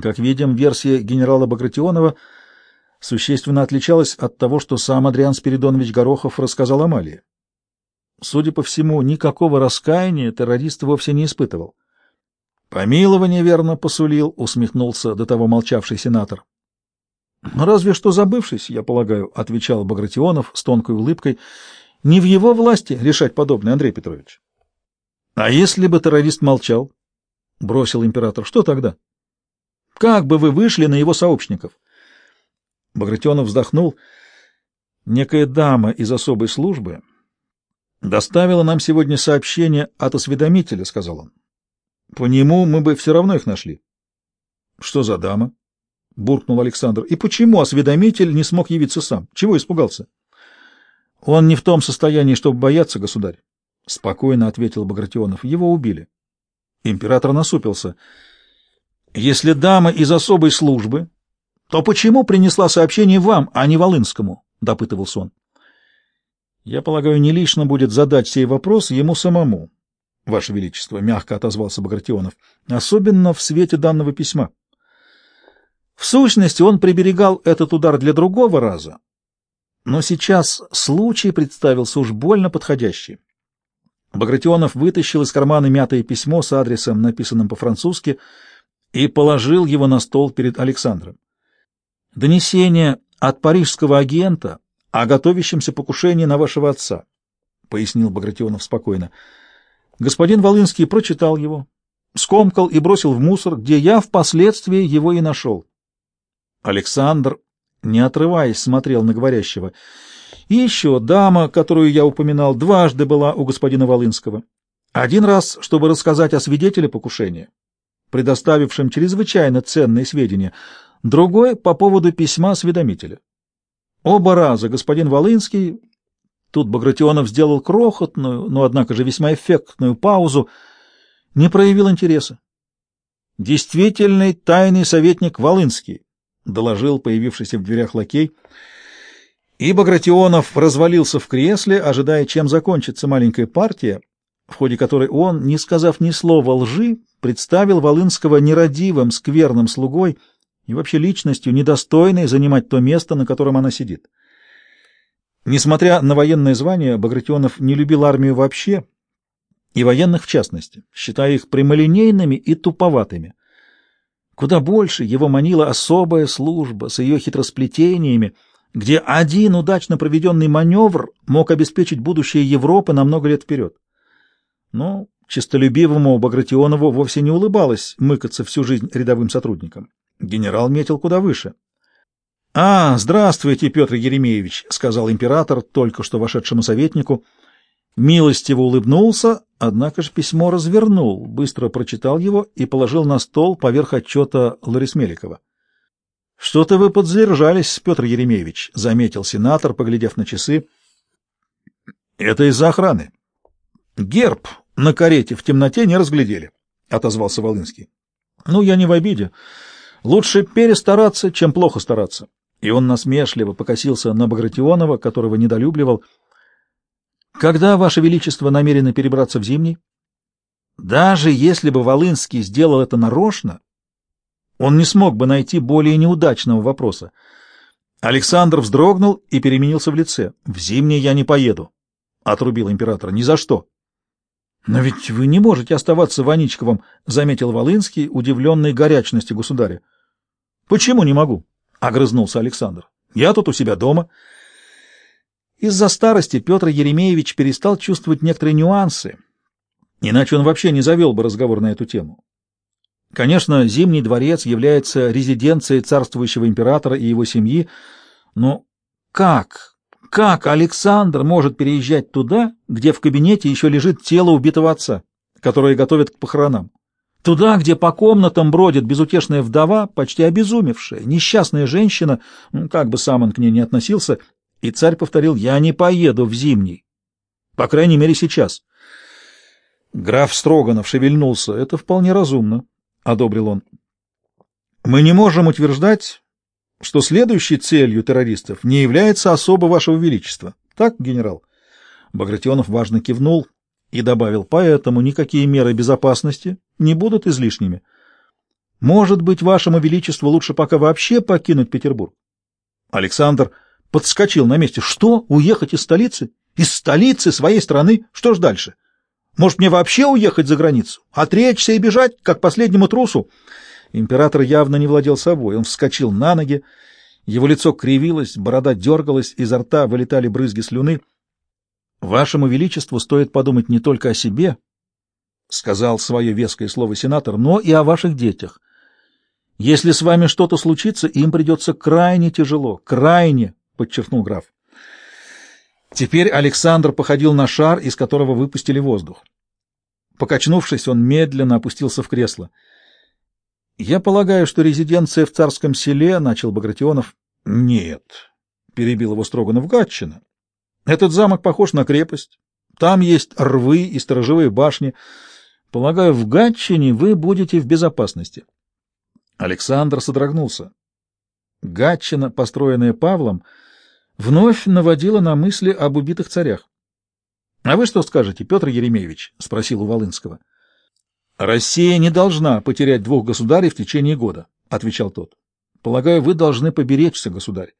Как видим, версия генерала Багратионова существенно отличалась от того, что сам Адриан Спиридонович Горохов рассказал Амалии. Судя по всему, никакого раскаяния террорист вовсе не испытывал. «Помилование верно посулил», — усмехнулся до того молчавший сенатор. «Разве что забывшись, я полагаю», — отвечал Багратионов с тонкой улыбкой. «Не в его власти решать подобное, Андрей Петрович». «А если бы террорист молчал?» — бросил император. «Что тогда?» «Как бы вы вышли на его сообщников?» Багратионов вздохнул. «Некая дама из особой службы доставила нам сегодня сообщение от осведомителя», — сказал он. «По нему мы бы все равно их нашли». «Что за дама?» — буркнул Александр. — И почему осведомитель не смог явиться сам? Чего испугался? — Он не в том состоянии, чтобы бояться, государь. — спокойно ответил Багратионов. — Его убили. Император насупился. — Если дама из особой службы, то почему принесла сообщение вам, а не Волынскому? — допытывался он. — Я полагаю, не лишно будет задать сей вопрос ему самому, — Ваше Величество, — мягко отозвался Багратионов, — особенно в свете данного письма. — в сущности, он приберегал этот удар для другого раза, но сейчас случай представился уж больно подходящий. Багратионов вытащил из кармана мятое письмо с адресом, написанным по-французски, и положил его на стол перед Александром. «Донесение от парижского агента о готовящемся покушении на вашего отца», — пояснил Багратионов спокойно. Господин Волынский прочитал его, скомкал и бросил в мусор, где я впоследствии его и нашел. Александр, не отрываясь, смотрел на говорящего. И еще дама, которую я упоминал, дважды была у господина Волынского. Один раз, чтобы рассказать о свидетеле покушения, предоставившем чрезвычайно ценные сведения, другой — по поводу письма осведомителя. Оба раза господин Волынский, тут Багратионов сделал крохотную, но, однако же, весьма эффектную паузу, не проявил интереса. Действительный тайный советник Волынский — доложил появившийся в дверях лакей. И Багратионов развалился в кресле, ожидая, чем закончится маленькая партия, в ходе которой он, не сказав ни слова лжи, представил Волынского нерадивым, скверным слугой и вообще личностью, недостойной занимать то место, на котором она сидит. Несмотря на военное звание, Багратионов не любил армию вообще, и военных в частности, считая их прямолинейными и туповатыми. Куда больше его манила особая служба с ее хитросплетениями, где один удачно проведенный маневр мог обеспечить будущее Европы на много лет вперед. Но честолюбивому Багратионову вовсе не улыбалось мыкаться всю жизнь рядовым сотрудникам. Генерал метил куда выше. — А, здравствуйте, Петр Еремеевич, — сказал император только что вошедшему советнику, — милостиво улыбнулся, однако же письмо развернул, быстро прочитал его и положил на стол поверх отчета Ларис Меликова. — Что-то вы подзадержались, Петр Еремеевич, — заметил сенатор, поглядев на часы. — Это из-за охраны. — Герб на карете в темноте не разглядели, — отозвался Волынский. — Ну, я не в обиде. Лучше перестараться, чем плохо стараться. И он насмешливо покосился на Багратионова, которого недолюбливал, — когда, Ваше Величество, намерены перебраться в Зимний? Даже если бы Волынский сделал это нарочно, он не смог бы найти более неудачного вопроса. Александр вздрогнул и переменился в лице. «В Зимний я не поеду», — отрубил император. «Ни за что». «Но ведь вы не можете оставаться Ваничковым», — заметил Волынский, удивленный горячностью государя. «Почему не могу?» — огрызнулся Александр. «Я тут у себя дома». Из-за старости Петр Еремеевич перестал чувствовать некоторые нюансы, иначе он вообще не завел бы разговор на эту тему. Конечно, Зимний дворец является резиденцией царствующего императора и его семьи, но как, как Александр может переезжать туда, где в кабинете еще лежит тело убитого отца, которое готовят к похоронам? Туда, где по комнатам бродит безутешная вдова, почти обезумевшая, несчастная женщина, ну, как бы сам он к ней не относился, и царь повторил, я не поеду в зимний. По крайней мере, сейчас. Граф Строганов шевельнулся. Это вполне разумно, — одобрил он. Мы не можем утверждать, что следующей целью террористов не является особо вашего величества. Так, генерал? Багратионов важно кивнул и добавил, поэтому никакие меры безопасности не будут излишними. Может быть, вашему величеству лучше пока вообще покинуть Петербург? Александр подскочил на месте. Что? Уехать из столицы? Из столицы своей страны? Что ж дальше? Может, мне вообще уехать за границу? Отречься и бежать, как последнему трусу? Император явно не владел собой. Он вскочил на ноги. Его лицо кривилось, борода дергалась, изо рта вылетали брызги слюны. «Вашему Величеству стоит подумать не только о себе, — сказал свое веское слово сенатор, — но и о ваших детях. Если с вами что-то случится, им придется крайне тяжело, крайне, — подчеркнул граф. Теперь Александр походил на шар, из которого выпустили воздух. Покачнувшись, он медленно опустился в кресло. — Я полагаю, что резиденция в царском селе, — начал Багратионов. — Нет, — перебил его Строганов, — Гатчина. Этот замок похож на крепость. Там есть рвы и сторожевые башни. Полагаю, в Гатчине вы будете в безопасности. Александр содрогнулся. Гатчина, построенная Павлом, вновь наводила на мысли об убитых царях. — А вы что скажете, Петр Еремеевич? — спросил у Волынского. — Россия не должна потерять двух государей в течение года, — отвечал тот. — Полагаю, вы должны поберечься, государь,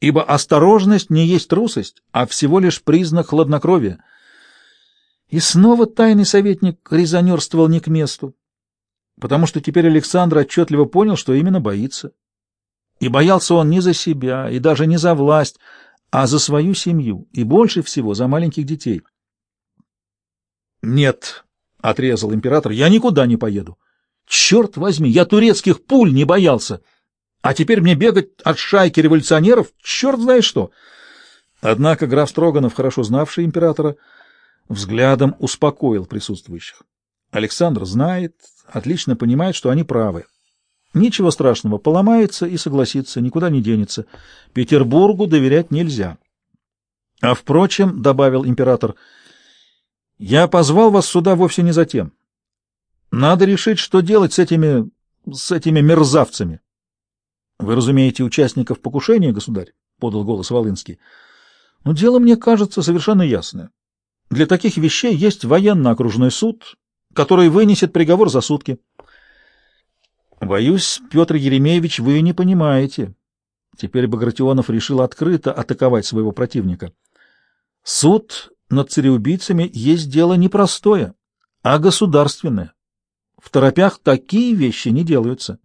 ибо осторожность не есть трусость, а всего лишь признак хладнокровия. И снова тайный советник резонерствовал не к месту потому что теперь Александр отчетливо понял, что именно боится. И боялся он не за себя, и даже не за власть, а за свою семью, и больше всего за маленьких детей. «Нет», — отрезал император, — «я никуда не поеду. Черт возьми, я турецких пуль не боялся, а теперь мне бегать от шайки революционеров, черт знает что». Однако граф Строганов, хорошо знавший императора, взглядом успокоил присутствующих. Александр знает, отлично понимает, что они правы. Ничего страшного, поломается и согласится, никуда не денется. Петербургу доверять нельзя. А впрочем, — добавил император, — я позвал вас сюда вовсе не за тем. Надо решить, что делать с этими... с этими мерзавцами. — Вы разумеете участников покушения, государь? — подал голос Волынский. — Но дело, мне кажется, совершенно ясное. Для таких вещей есть военно-окружной суд, который вынесет приговор за сутки. Боюсь, Петр Еремеевич, вы не понимаете. Теперь Багратионов решил открыто атаковать своего противника. Суд над цареубийцами есть дело непростое, а государственное. В торопях такие вещи не делаются.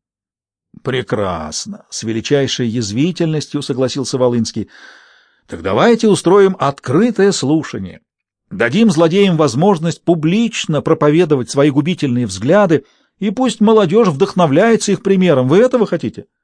Прекрасно, с величайшей язвительностью согласился Волынский. Так давайте устроим открытое слушание. Дадим злодеям возможность публично проповедовать свои губительные взгляды, и пусть молодежь вдохновляется их примером. Вы этого хотите? —